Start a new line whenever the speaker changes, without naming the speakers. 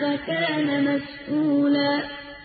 فكان كان مسؤولا.